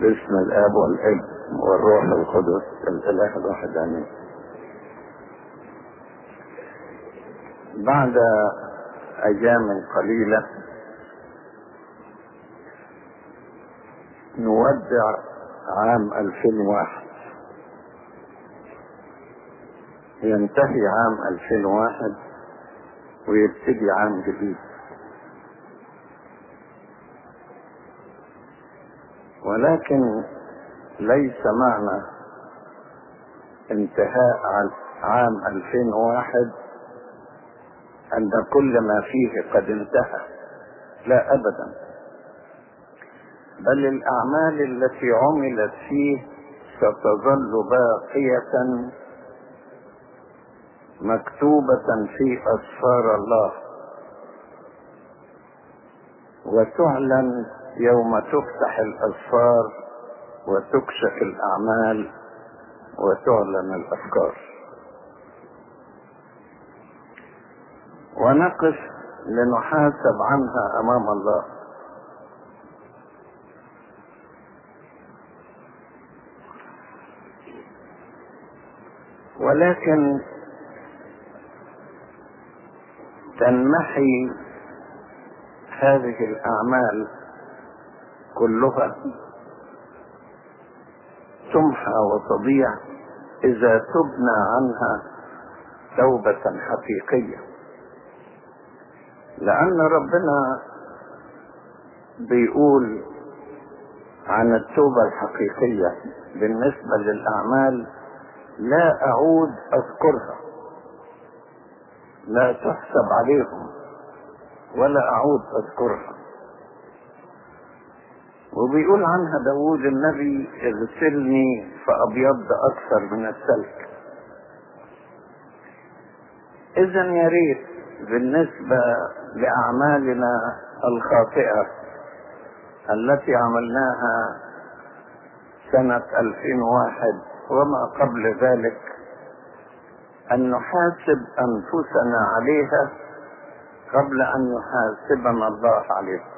باسم الآب والابن والروح القدس. الإله الواحد آمين. بعد أيام قليلة نودع عام 2001 ينتهي عام 2001 ويبتدي عام جديد. ولكن ليس معنى انتهاء عام 2001 أن كل ما فيه قد انتهى. لا ابدا. بل الأعمال التي عملت فيه ستظل باقية مكتوبة في أسفار الله. وتعلن يوم تفتح الاسفار وتكشف الأعمال وتعلن الأفكار. ونقف لنحاسب عنها أمام الله. ولكن تنمحي هذه الأعمال كلها تمحى وتضيع إذا تبنى عنها توبة حقيقية. لأن ربنا بيقول عن التوبة الحقيقية بالنسبة للأعمال لا أعود أذكرها. لا تحسب عليهم ولا أعود أذكرها. وبيقول عنها داود النبي اغسلني فأبيض أكثر من السلك إذا يا ريت بالنسبة لأعمالنا الخاطئة التي عملناها سنة 2001 وما قبل ذلك أن نحاسب أنفسنا عليها قبل أن يحاسبنا الله عليها.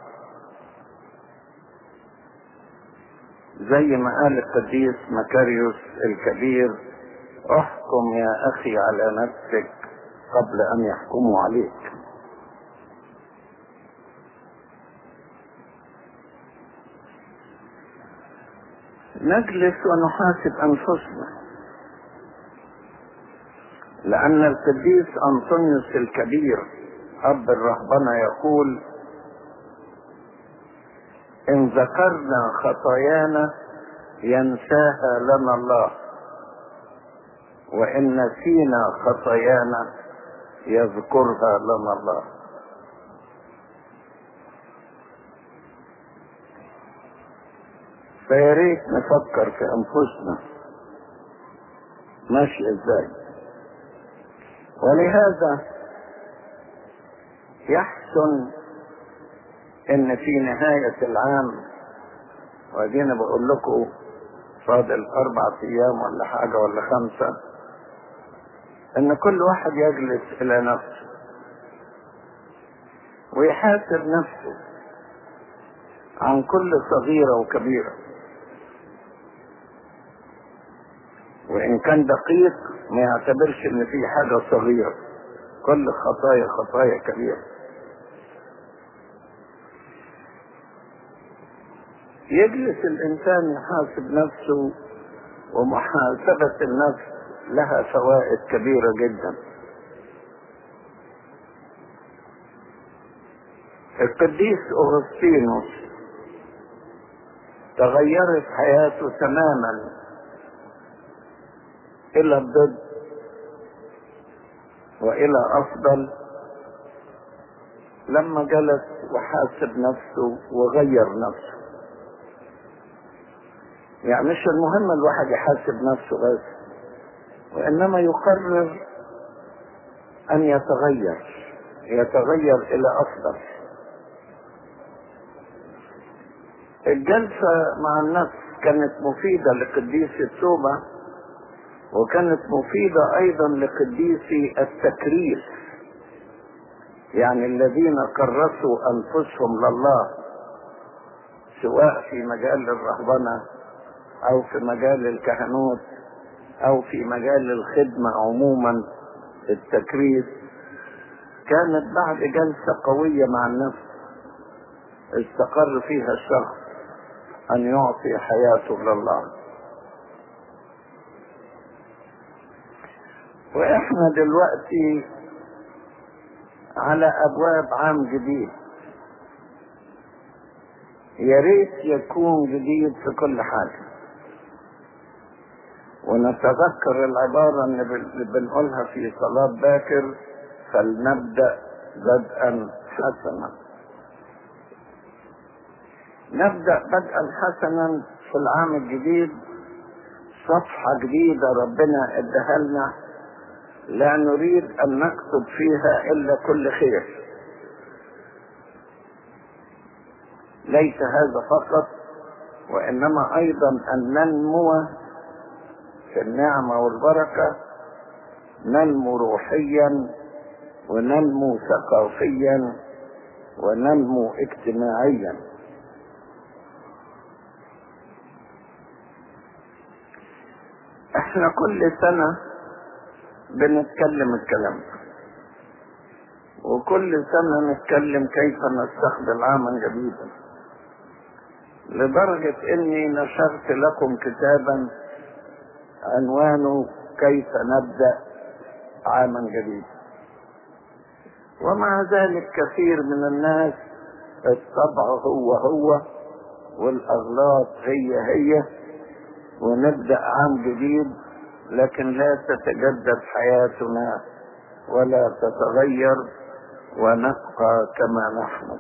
زي ما قال القديس مكاريوس الكبير أحكم يا أخي على نفسك قبل أن يحكموا عليك. نجلس ونحاسب أنفسنا. لأن القديس أنطونيوس الكبير أب الرهبنة يقول إن ذكرنا خطايانا ينساها لنا الله. وإن نسينا خطايانا يذكرها لنا الله. فيا ريت نفكر في أنفسنا. ماشي إزاي؟ ولهذا يحسن إن في نهاية العام وادينا بقول لكم فاضل أربع أيام ولا حاجة ولا خمسة إن كل واحد يجلس إلى نفسه ويحاسب نفسه عن كل صغيرة وكبيرة. وإن كان دقيق ما يعتبرش إن في حاجة صغيرة. كل خطايا خطايا كبيرة. يجلس الإنسان يحاسب نفسه ومحاسبة النفس لها فوائد كبيرة جدا. القديس أغسطينوس تغيرت حياته تماما إلى الضد وإلى أفضل. لما جلس وحاسب نفسه وغير نفسه. يعني مش المهم الواحد يحاسب نفسه بس وإنما يقرر أن يتغير يتغير إلى أفضل. الجلسة مع النفس كانت مفيدة لقديس التوبة وكانت مفيدة أيضا لقديسي التكريس يعني الذين كرسوا أنفسهم لله سواء في مجال الرهبنة أو في مجال الكهنوت أو في مجال الخدمة عموما التكريس. كانت بعد جلسة قوية مع النفس استقر فيها الشخص أن يعطي حياته لله. وإحنا دلوقتي على أبواب عام جديد. يا ريت يكون جديد في كل حاجة. ونتذكر العبارة اللي بنقولها في صلاة باكر فلنبدأ بدءا حسنا. نبدأ بدءا حسنا في العام الجديد. صفحة جديدة ربنا اداها لنا. لا نريد أن نكتب فيها إلا كل خير. ليس هذا فقط وإنما أيضا أن ننمو في النعمة والبركة ننمو روحيا وننمو ثقافيا وننمو اجتماعيا. إحنا كل سنة بنتكلم الكلام وكل سنة نتكلم كيف نستخدم عاما جديدا لدرجة إني نشرت لكم كتابا عنوانه كيف نبدأ عاما جديدا. ومع ذلك كثير من الناس الطبع هو هو والأغلاط هي هي ونبدأ عام جديد لكن لا تتجدد حياتنا ولا تتغير ونبقى كما نحن.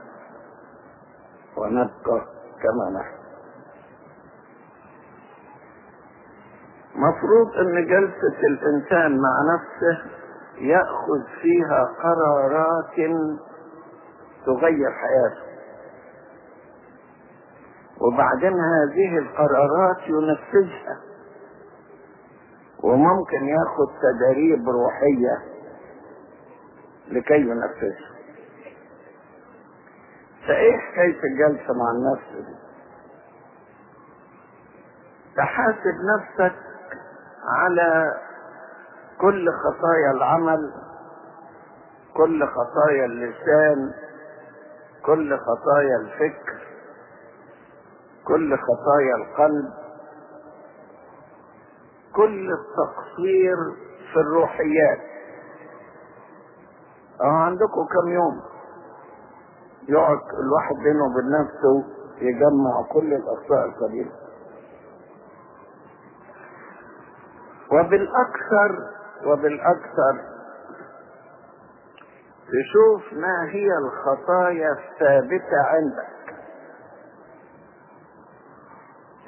ونبقى كما نحن. مفروض إن جلسة الإنسان مع نفسه يأخذ فيها قرارات تغير حياته. وبعدين هذه القرارات ينفذها. وممكن ياخد تدريب روحية لكي ينفذها. فايه حكاية الجلسة مع النفس دي؟ تحاسب نفسك على كل خطايا العمل كل خطايا اللسان كل خطايا الفكر كل خطايا القلب كل التقصير في الروحيات. آه عندكم كم يوم؟ يقعد الواحد بينه وبين نفسه يجمع كل الأخطاء القليله وبالأكثر وبالأكثر. تشوف ما هي الخطايا الثابتة عندك.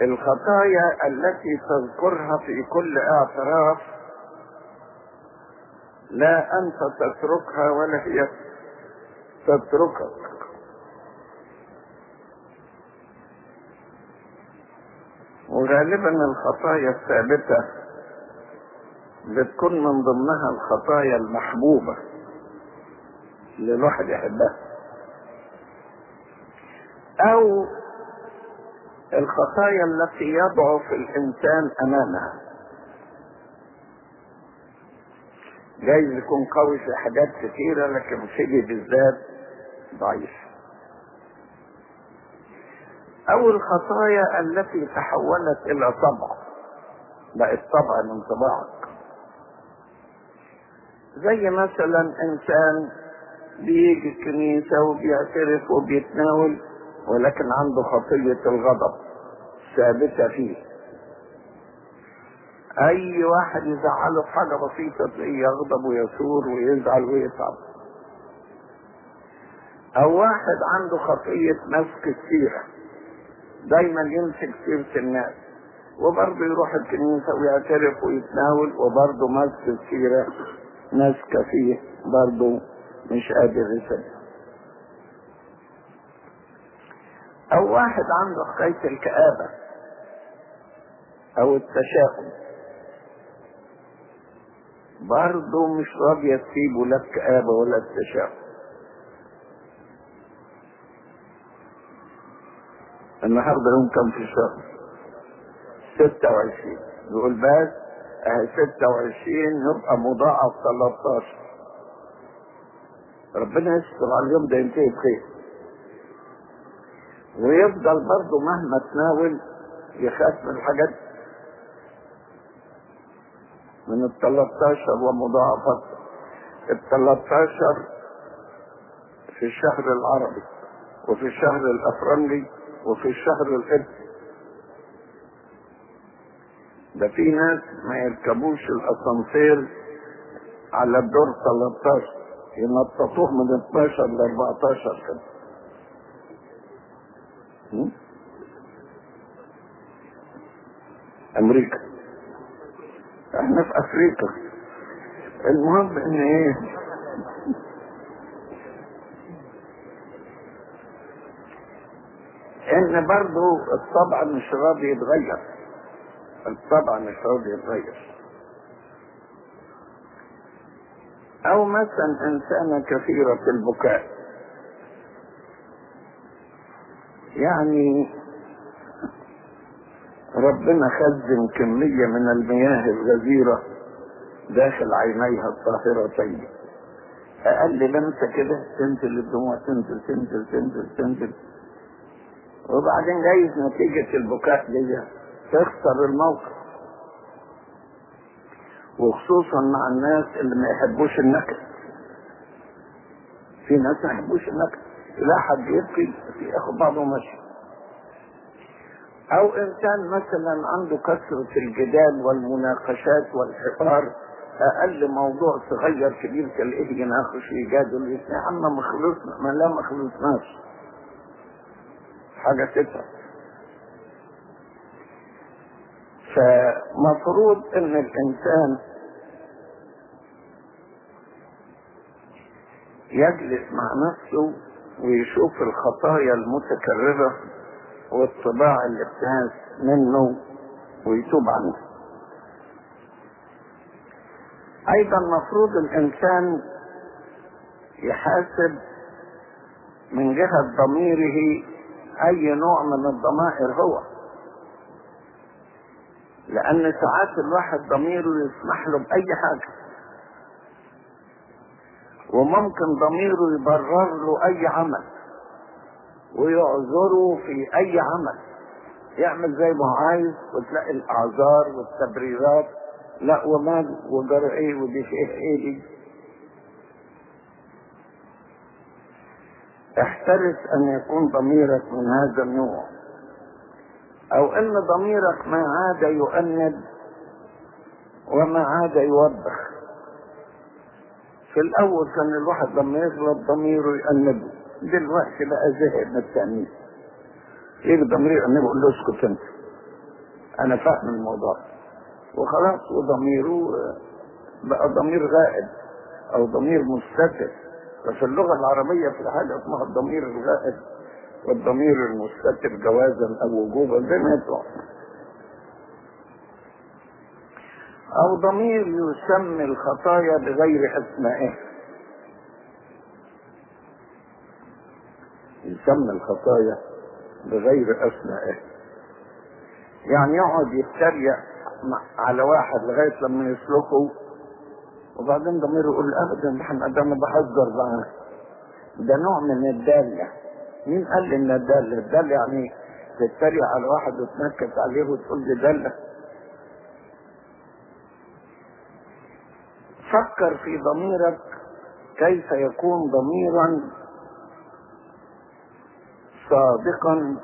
الخطايا التي تذكرها في كل اعتراف لا أنت تتركها ولا هي تتركك. وغالبا الخطايا الثابتة بتكون من ضمنها الخطايا المحبوبة اللي الواحد يحبها. أو الخطايا التي يضعف الإنسان أمامها. جايز يكون قوي في حاجات كثيره لكن في دي بالذات ضعيف. أو الخطايا التي تحولت إلى طبع. بقت طبع من طباعك. زي مثلا إنسان بيجي الكنيسة وبيعترف وبيتناول ولكن عنده خطية الغضب ثابتة فيه. أي واحد يزعله حاجة بسيطة تلاقيه يغضب ويثور ويزعل ويتعب أو واحد عنده خطية مسك السيرة دايما يمسك سيرة الناس وبرضه يروح الكنيسة ويعترف ويتناول وبرضه مسك السيرة ماسكة فيه برضه مش قادر يسيبها أو واحد عنده حكاية الكآبة أو التشاؤم برضه مش راضية تسيبه لا الكآبة ولا التشاؤم النهارده يوم كم في الشهر؟ 26 يقول بس 26 يبقى مضاعف 13 ربنا يستر على اليوم ده ينتهي بخير. ويفضل برضه مهما تناول يخاف من الحاجات من ال 13 ومضاعفات. ال 13 في الشهر العربي وفي الشهر الأفرنجي وفي الشهر القبطي ده في ناس ما يركبوش الأسانسير على الدور 13 ينططوه من 12 ل 14 كده? أمريكا. إحنا في أفريقيا. المهم إن إيه؟ إن برضو الطبع مش راضي يتغير. مش راضي يتغير أو مثلا انسانة كثيرة البكاء. يعني ربنا خزن كمية من المياه الغزيرة داخل عينيها الطاهرتين. أقل لمسة كده تنزل الدموع تنزل تنزل تنزل تنزل. وبعدين جايز نتيجة البكاء دي تخسر الموقف. وخصوصا مع الناس اللي ما يحبوش النكد. في ناس ما يحبوش النكد. لا حد يبكي ياخد بعضه ماشي. أو إنسان مثلا عنده كثرة الجدال والمناقشات والحوار أقل موضوع صغير كبير تلاقيه يناقش يجادل يا عم ما خلصنا ما لا ما خلصناش. حاجة تتعب فمفروض إن الإنسان يجلس مع نفسه ويشوف الخطايا المتكررة والطباع اللي منه ويتوب عنها أيضا مفروض الإنسان يحاسب من جهة ضميره أي نوع من الضمائر هو. لأن ساعات الواحد ضميره يسمح له بأي حاجة. وممكن ضميره يبرر له أي عمل. ويعذره في أي عمل. يعمل زي ما عايز وتلاقي الأعذار والتبريرات. لا ومال وجرى إيه ودي فيه إيه دي احترس أن يكون ضميرك من هذا النوع. أو إن ضميرك ما عاد يؤند وما عاد يوبخ في الأول كان الواحد لما يغلط ضميره يأنبه دلوقتي بقى زهق من التأنيب. يجي ضميره يأنبه يقول له اسكت انت. أنا فاهم الموضوع. وخلاص وضميره بقى ضمير غائب أو ضمير مستتر. ففي اللغة العربية في حاجة اسمها الضمير الغائب والضمير المستتر جوازا أو وجوبا زي ما يطلع. أو ضمير يسمي الخطايا بغير اسمائها يسمي الخطايا بغير اسمائها يعني يقعد يتريق على واحد لغاية لما يسلكه. وبعدين ضميره يقول ابدا ده أنا بهزر معاه ده نوع من الدالة. مين قال إن الداله الداله يعني تتريق على واحد وتنكت عليه وتقول لي دالة. فكر في ضميرك كيف يكون ضميرا صادقا.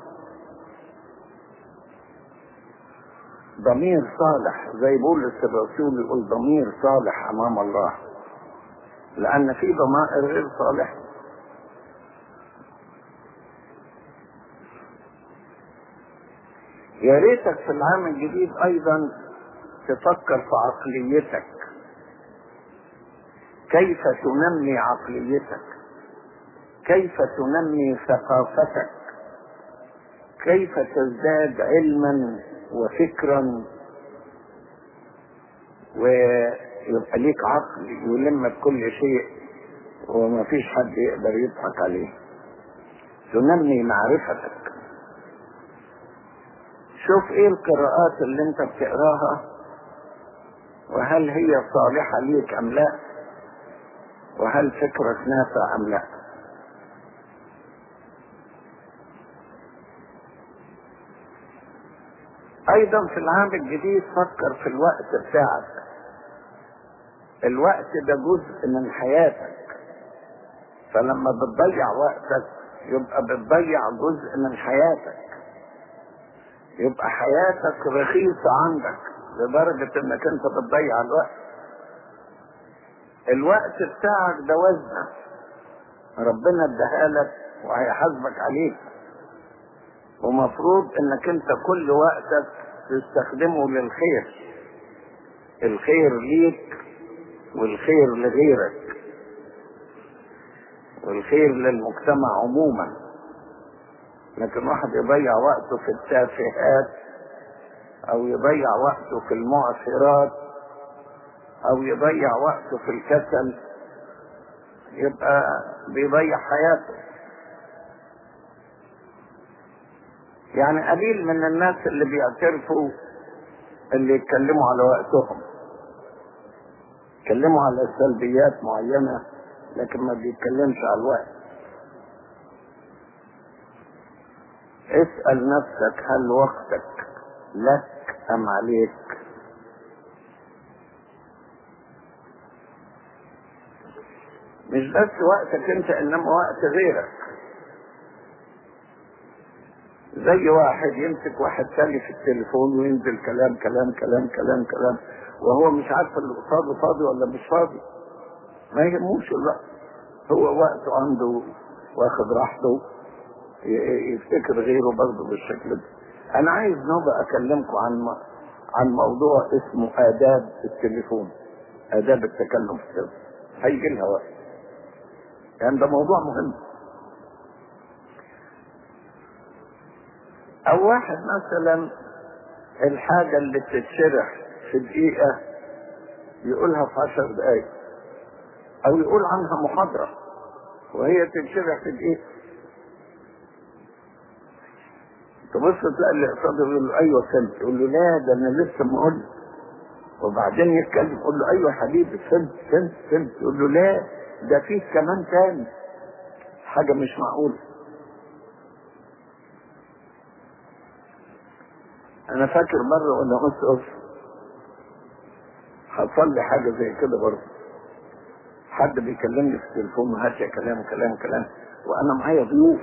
ضمير صالح زي بولس الرسول يقول ضمير صالح أمام الله. لأن في ضمائر غير صالحه يا ريتك في العام الجديد أيضا تفكر في عقليتك. كيف تنمي عقليتك؟ كيف تنمي ثقافتك؟ كيف تزداد علما وفكرا؟ ويبقى ليك عقل يلم بكل شيء وما فيش حد يقدر يضحك عليه. تنمي معرفتك. شوف إيه القراءات اللي انت بتقراها وهل هي صالحة ليك أم لا وهل فكرك نافع أم لا. أيضا في العام الجديد فكر في الوقت بتاعك. الوقت ده جزء من حياتك. فلما بتضيع وقتك يبقى بتضيع جزء من حياتك. يبقى حياتك رخيصة عندك لدرجة إنك أنت بتضيع الوقت. الوقت بتاعك ده وزنة. ربنا اداها لك وهيحاسبك عليه ومفروض إنك أنت كل وقتك تستخدمه للخير. الخير ليك والخير لغيرك. والخير للمجتمع عموما. لكن واحد يضيع وقته في التافهات أو يضيع وقته في المعصرات أو يضيع وقته في الكسل يبقى بيضيع حياته. يعني قليل من الناس اللي بيعترفوا اللي يتكلموا على وقتهم. يتكلموا على سلبيات معينة لكن ما بيتكلمش على الوقت. اسأل نفسك هل وقتك لك أم عليك؟ مش بس وقتك أنت إنما وقت غيرك. زي واحد يمسك واحد تاني في التليفون وينزل كلام كلام كلام كلام كلام وهو مش عارف اللي قصاده فاضي ولا مش فاضي. ما يهموش الوقت. هو وقته عنده واخد راحته. يفتكر غيره برضه بالشكل ده. أنا عايز نبقى أكلمكم عن عن موضوع اسمه آداب التليفون آداب التكلم في التليفون. هيجي لها وقت. يعني ده موضوع مهم. أو واحد مثلا الحاجة اللي بتتشرح في دقيقة يقولها في عشر دقايق أو يقول عنها محاضرة وهي تتشرح في دقيقة. تبص تلاقي اللي قصاده يقول له أيوه فهمت يقول له لا ده أنا لسه ما قلت. وبعدين يتكلم يقول له أيوه حبيبي فهمت فهمت فهمت يقول له لا ده فيه كمان تاني. حاجة مش معقولة. أنا فاكر مرة وأنا اسقف حصل لي حاجة زي كده برضه. حد بيكلمني في التليفون وهات يا كلام كلام كلام. وأنا معايا ضيوف.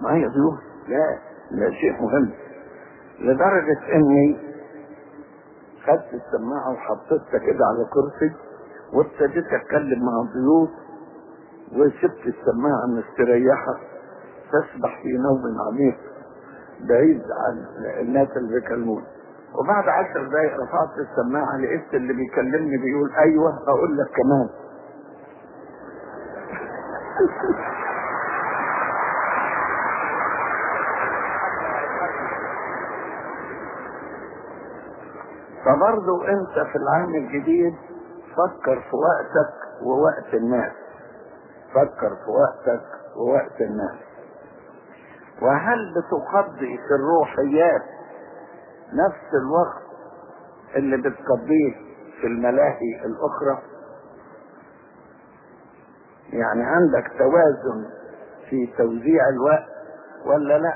معايا ضيوف. لا لا شيء مهم. لدرجة إني خدت السماعة وحطيتها كده على كرسي وابتديت أتكلم مع الضيوف وسبت السماعة مستريحة تسبح في نوم عميق بعيد عن الناس اللي بيكلموني. وبعد عشر دقايق رفعت السماعة لقيت اللي بيكلمني بيقول أيوه أقول لك كمان. فبرضو انت في العام الجديد فكر في وقتك ووقت الناس. فكر في وقتك ووقت الناس. وهل بتقضي في الروحيات نفس الوقت اللي بتقضيه في الملاهي الأخرى؟ يعني عندك توازن في توزيع الوقت ولا لا؟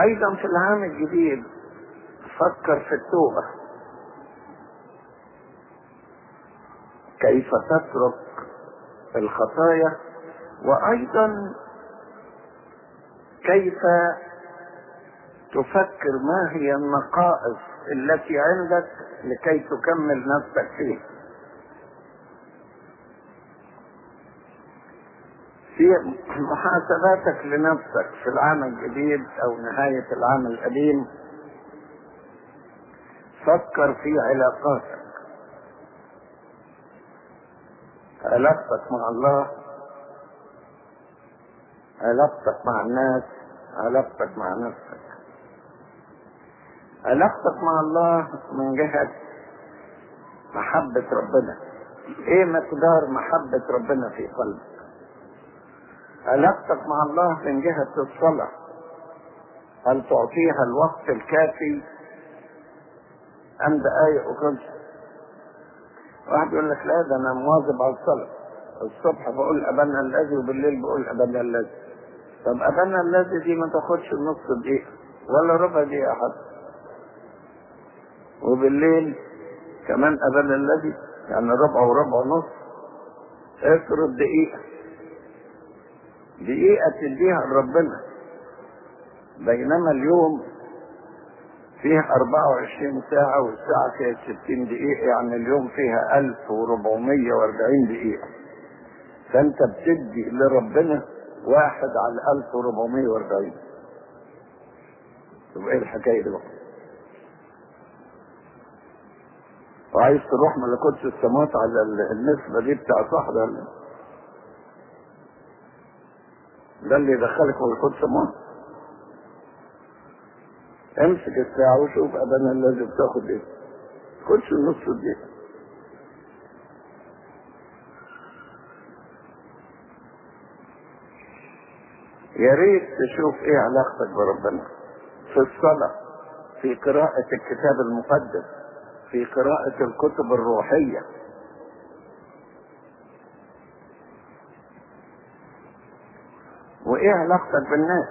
أيضا في العام الجديد فكر في التوبة كيف تترك الخطايا؟ وأيضا كيف تفكر ما هي النقائص التي عندك لكي تكمل نفسك فيه في محاسباتك لنفسك في العام الجديد أو نهاية العام القديم. فكر في علاقاتك. علاقتك مع الله. علاقتك مع الناس. علاقتك مع نفسك. علاقتك مع الله من جهة محبة ربنا. إيه مقدار محبة ربنا في قلبك؟ علاقتك مع الله من جهة الصلاة. هل تعطيها الوقت الكافي؟ أم دقايق وخلص واحد يقول لك لا ده أنا مواظب على الصلاة. الصبح بقول أبانا الذي وبالليل بقول أبانا الذي. طب أبانا الذي دي ما تاخدش نص دقيقة ولا ربع دقيقة حتى. وبالليل كمان أبانا الذي يعني ربع وربع نص افرض دقيقة. دقيقة تديها لربنا بينما اليوم فيه 24 ساعة والساعة فيها 60 دقيقة يعني اليوم فيها 1440 دقيقة. فأنت بتدي لربنا واحد على 1440 طب إيه الحكاية دي بقى؟ وعايز تروح ملكوت السماوات على النسبة دي بتاع صح ده اللي يدخلك ملكوت السماوات امسك الساعة وشوف أبانا الذي بتاخد إيه. خدش النص دقيقة يا ريت تشوف إيه علاقتك بربنا. في الصلاة في قراءة الكتاب المقدس في قراءة الكتب الروحية. وايه علاقتك بالناس؟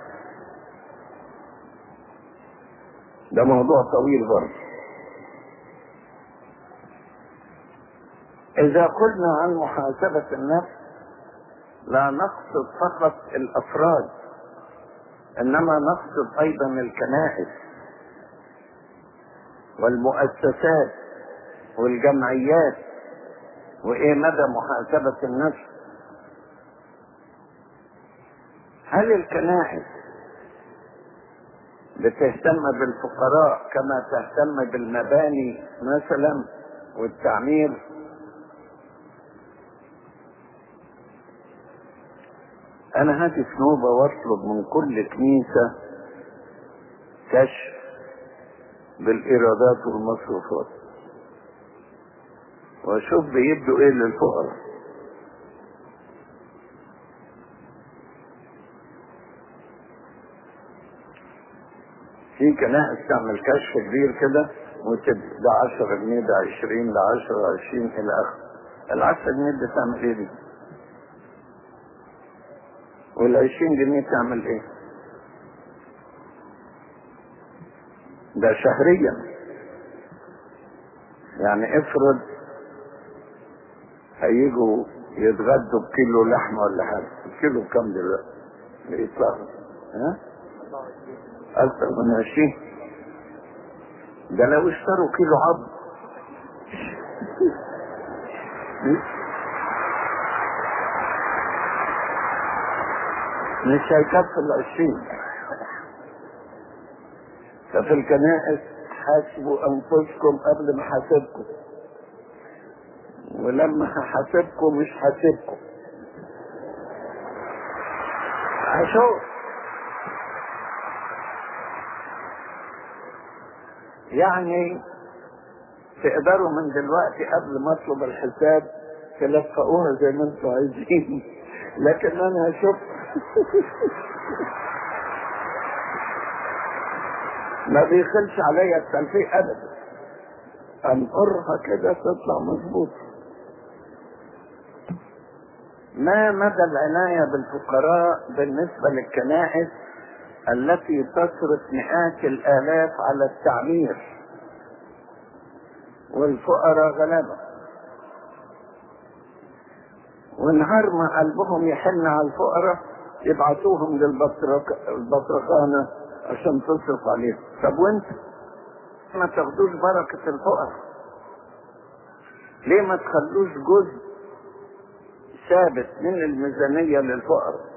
ده موضوع طويل برضه. إذا قلنا عن محاسبة النفس لا نقصد فقط الأفراد إنما نقصد أيضا الكنائس والمؤسسات والجمعيات. وإيه مدى محاسبة النفس؟ هل الكنائس بتهتم بالفقراء كما تهتم بالمباني مثلا والتعمير؟ أنا هاتف نوبة وأطلب من كل كنيسة كشف بالإيرادات والمصروفات. وأشوف بيدوا إيه للفقراء. في كنائس تعمل كشف كبير كده وتبدا ده 10 جنيه ده 20 ده 10 20 إلى آخره ال 10 جنيه دي تعمل إيه دي؟ وال 20 جنيه تعمل إيه؟ ده شهريا يعني افرض هيجوا يتغدوا بكيلو لحمة ولا حاجة الكيلو بكام دلوقتي؟ بيطلع ها؟ أكثر من عشرين ده لو اشتروا كيلو عظم. مش هيكفي العشرين ففي الكنائس حاسبوا أنفسكم قبل ما حاسبكم. ولما هحاسبكم مش حاسبكم. هشوف يعني تقدروا من دلوقتي قبل ما اطلب الحساب تلفقوها زي ما أنتوا عايزين. لكن أنا هشوف ما بيخلش عليا التلفيق ابدا. انقرها كده تطلع مظبوط ما مدى العناية بالفقراء بالنسبة للكنائس التي تصرف مئات الآلاف على التعمير؟ والفقراء غلابة. ونهار ما قلبهم يحن على الفقراء يبعثوهم للبطرخانة عشان تصرف عليهم. طب وانت؟ ما تاخدوش بركة الفقراء. ليه ما تخلوش جزء ثابت من الميزانية للفقراء؟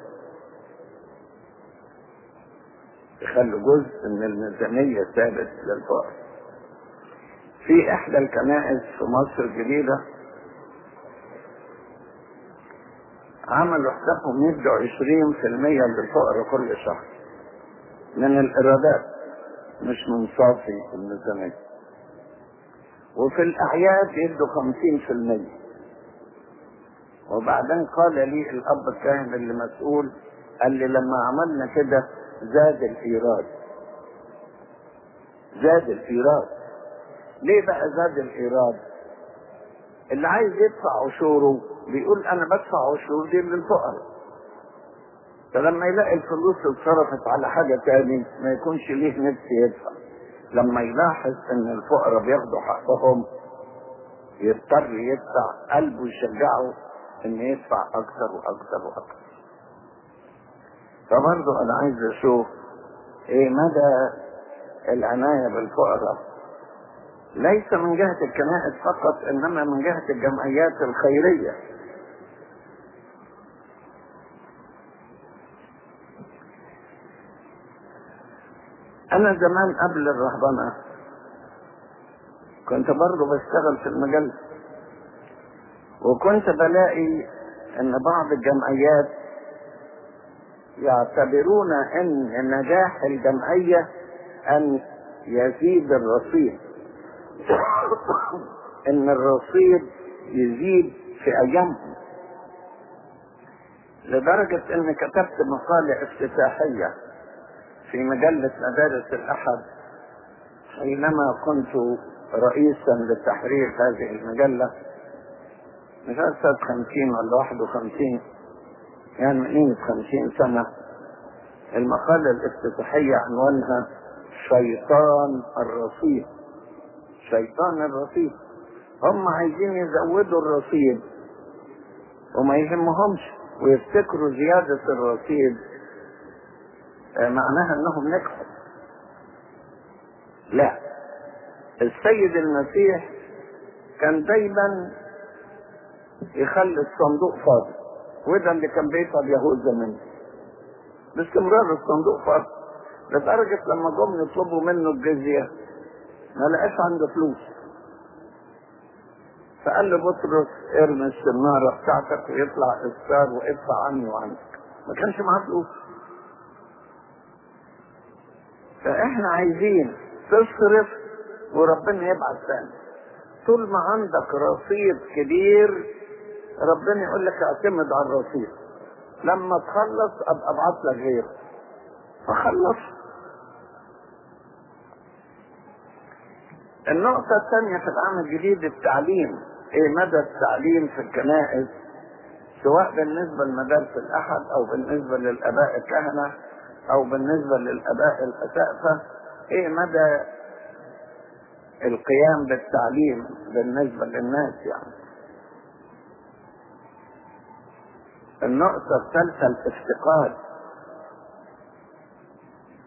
يخلوا جزء من الميزانية ثابت للفقراء. في إحدى الكنائس في مصر الجديدة. عملوا حسابهم يدوا 20% للفقراء كل شهر. من الإيرادات مش من صافي الميزانية وفي الأعياد يدوا 50% وبعدين قال لي الأب الكاهن اللي مسؤول قال لي لما عملنا كده زاد الإيراد. زاد الإيراد. ليه بقى زاد الايراد اللي عايز يدفع عشوره بيقول أنا بدفع عشور دي للفقراء فلما يلاقي الفلوس اتصرفت على حاجة تاني ما يكونش ليه نفس يدفع. لما يلاحظ إن الفقراء بياخدوا حقهم يضطر يدفع قلبه يشجعه إن يدفع أكثر وأكثر وأكثر. فبرضه أنا عايز أشوف إيه مدى العناية بالفقراء؟ ليس من جهة الكنائس فقط إنما من جهة الجمعيات الخيرية. أنا زمان قبل الرهبنة كنت برضه بشتغل في المجال وكنت بلاقي إن بعض الجمعيات يعتبرون إن نجاح الجمعية أن يزيد الرصيد. إن الرصيد يزيد في أيامهم. لدرجة أن كتبت مقالة افتتاحية في مجلة مدارس الأحد حينما كنت رئيسا لتحرير هذه المجلة. مش عارف خمسين ولا واحد وخمسين يعني من قيمة خمسين سنة. المقالة الافتتاحية عنوانها شيطان الرصيد. شيطان الرصيد. هم عايزين يزودوا الرصيد وما يهمهمش ويفتكروا زيادة الرصيد. معناها إنهم نجحوا. لا السيد المسيح كان دايما يخلي الصندوق فاضي. وده اللي كان بيطلب يهود زمان. باستمرار الصندوق فاضي. لدرجة لما جم يطلبوا منه الجزية ما لقاش عنده فلوس. فقال له بطرس ارمي السنارة بتاعتك ويطلع إسكار وادفع عني وعنك. ما كانش معاه فلوس. فاحنا عايزين تصرف وربنا يبعت ثاني طول ما عندك رصيد كبير ربنا يقول لك اعتمد على الرصيد. لما تخلص أبقى ابعت لك غيره. فخلص. النقطة الثانية في العام الجديد التعليم. إيه مدى التعليم في الكنائس سواء بالنسبة لمدارس الأحد أو بالنسبة للآباء الكهنة أو بالنسبة للآباء الأسقفة إيه مدى القيام بالتعليم بالنسبة للناس يعني؟ النقطة الثالثة الافتقاد.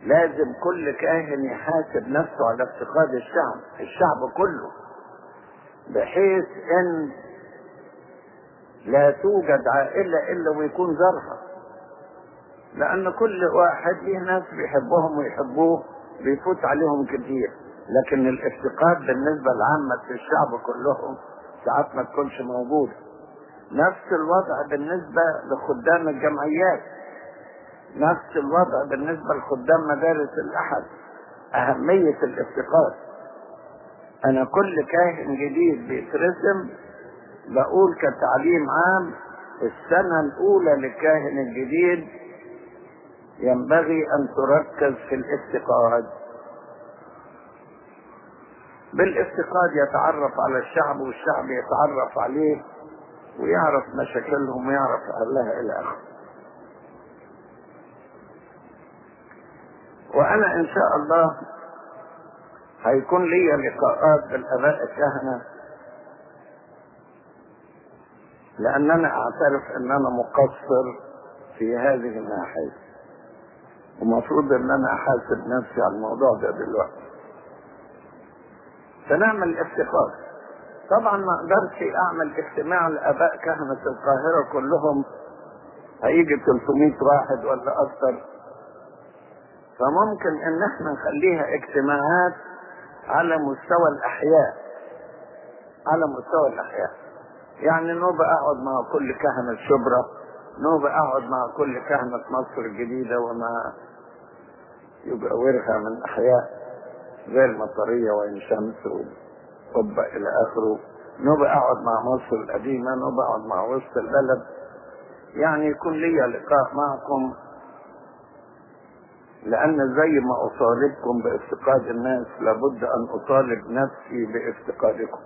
لازم كل كاهن يحاسب نفسه على افتقاد الشعب الشعب كله بحيث إن لا توجد عائلة إلا ويكون زرها. لأن كل واحد له ناس بيحبهم ويحبوه بيفوت عليهم كتير. لكن الافتقاد بالنسبة لعامة الشعب كلهم ساعات ما تكونش موجودة نفس الوضع بالنسبة لخدام الجمعيات. نفس الوضع بالنسبة لخدام مدارس الأحد أهمية الافتقاد أنا كل كاهن جديد بيترسم بقول كتعليم عام السنة الأولى للكاهن الجديد ينبغي أن تركز في الافتقاد. بالافتقاد يتعرف على الشعب والشعب يتعرف عليه ويعرف مشاكلهم ويعرف حلها إلى آخره. وأنا إن شاء الله هيكون لي لقاءات بالآباء الكهنة لأن أنا أعترف أن أنا مقصر في هذه الناحية. ومفروض أن أنا أحاسب نفسي على الموضوع ده دلوقتي. فنعمل افتقاد طبعا ما أقدرش أعمل اجتماع لآباء كهنة القاهرة كلهم هيجي 300 واحد ولا أكثر فممكن أن إحنا نخليها اجتماعات على مستوى الأحياء على مستوى الأحياء. يعني نوبة أقعد مع كل كهنة شبرا نوبة أقعد مع كل كهنة مصر الجديدة وما يجاورها من أحياء زي المطرية وعين شمس وقبة إلى آخره. نبقى أقعد مع مصر القديمة نبقى أقعد مع وسط البلد. يعني يكون لي لقاء معكم. لأن زي ما أطالبكم بافتقاد الناس لابد أن أطالب نفسي بافتقادكم.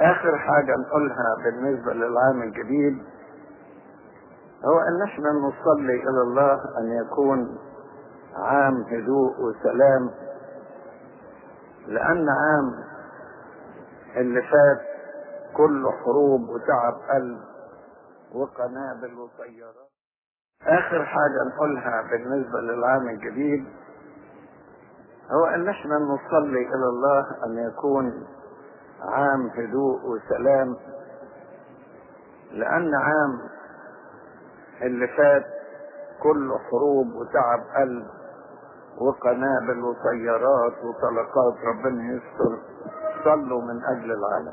آخر حاجة نقولها بالنسبة للعام الجديد هو أن إحنا نصلي إلى الله أن يكون عام هدوء وسلام لأن عام اللي فات كله حروب وتعب قلب. وقنابل وطيارات آخر حاجة نقولها بالنسبة للعام الجديد هو أن إحنا نصلي إلى الله أن يكون عام هدوء وسلام لأن عام اللي فات كله حروب وتعب قلب وقنابل وطيارات وطلقات ربنا يستر صلوا من أجل العالم.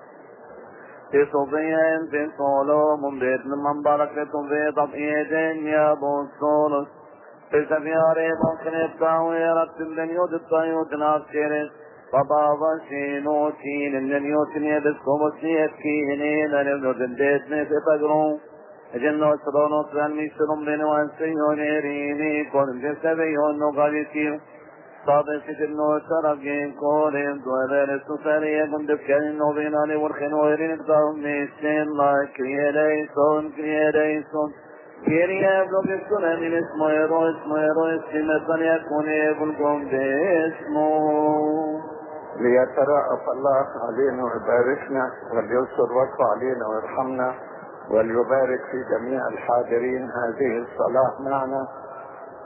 بضاوين في في صولو من بركة في طبيعين يا بوصولوس في سفياري ممكن رب من يود الطيوت ناصرين فبابا شينو شين من يوت يبسكم وسيت كينين نبنو تنديت في تقرون جنو سرونو سران ميسرم بنو انسيون ريني كون جسبيون نغاليتيو صادق جنو سرقين كورين دوالر سفرية كنت بكين نوبيناني ورخين ويرين اقدام ميسين لا كرياليسون كرياليسون كيريا بلوكسون من اسمو يرو اسمو يرو اسمو يكون يبلغم باسمو ليترأف الله علينا ويباركنا وليسر وقفه علينا ويرحمنا وليبارك في جميع الحاضرين هذه الصلاة معنا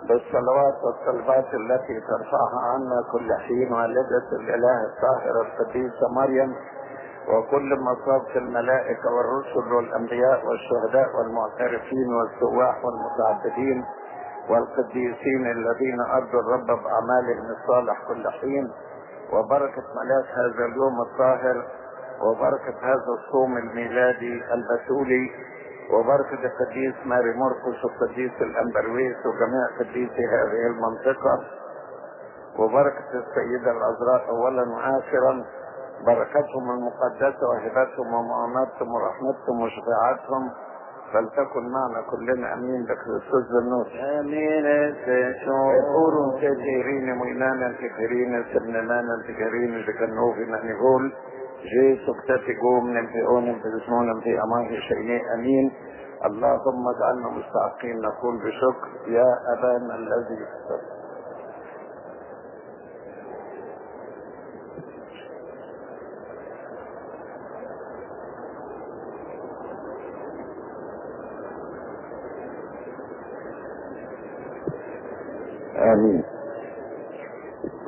بالصلوات والطلبات التي ترفعها عنا كل حين والدة الإله الطاهرة القديسة مريم وكل مصاب الملائكة والرسل والأنبياء والشهداء والمعترفين والسواح والمتعبدين والقديسين الذين أرضوا الرب بأعمالهم الصالح كل حين. وبركة ملاك هذا اليوم الطاهر وبركة هذا الصوم الميلادي البتولي وبركة القديس ماري مرقس والقديس الأمبرويس وجميع قديسي هذه المنطقة. وبركة السيدة العذراء أولا وآخرا. بركتهم المقدسة وهبتهم ومعوناتهم ورحمتهم وشفاعتهم. فلتكن معنا كلنا آمين بكريستوس النور آمين يقولون كثيرين مينانا كثيرين سمنانا تجارين بكنوفنا نقول جيسو كتاتيقو من الفئون باسمون في امانه شيء أمين. اللهم اجعلنا مستحقين نقول بشكر. يا أبانا الذي في آمين.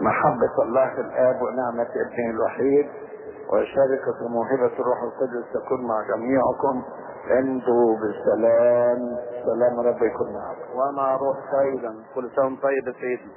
محبة الله الآب ونعمة ابنه الوحيد. وشركة موهبة الروح القدس تكون مع جميعكم. أنتوا بالسلام سلام رب يكون معكم ومع روحك أيضا كل سنة وأنت طيب يا سيدنا.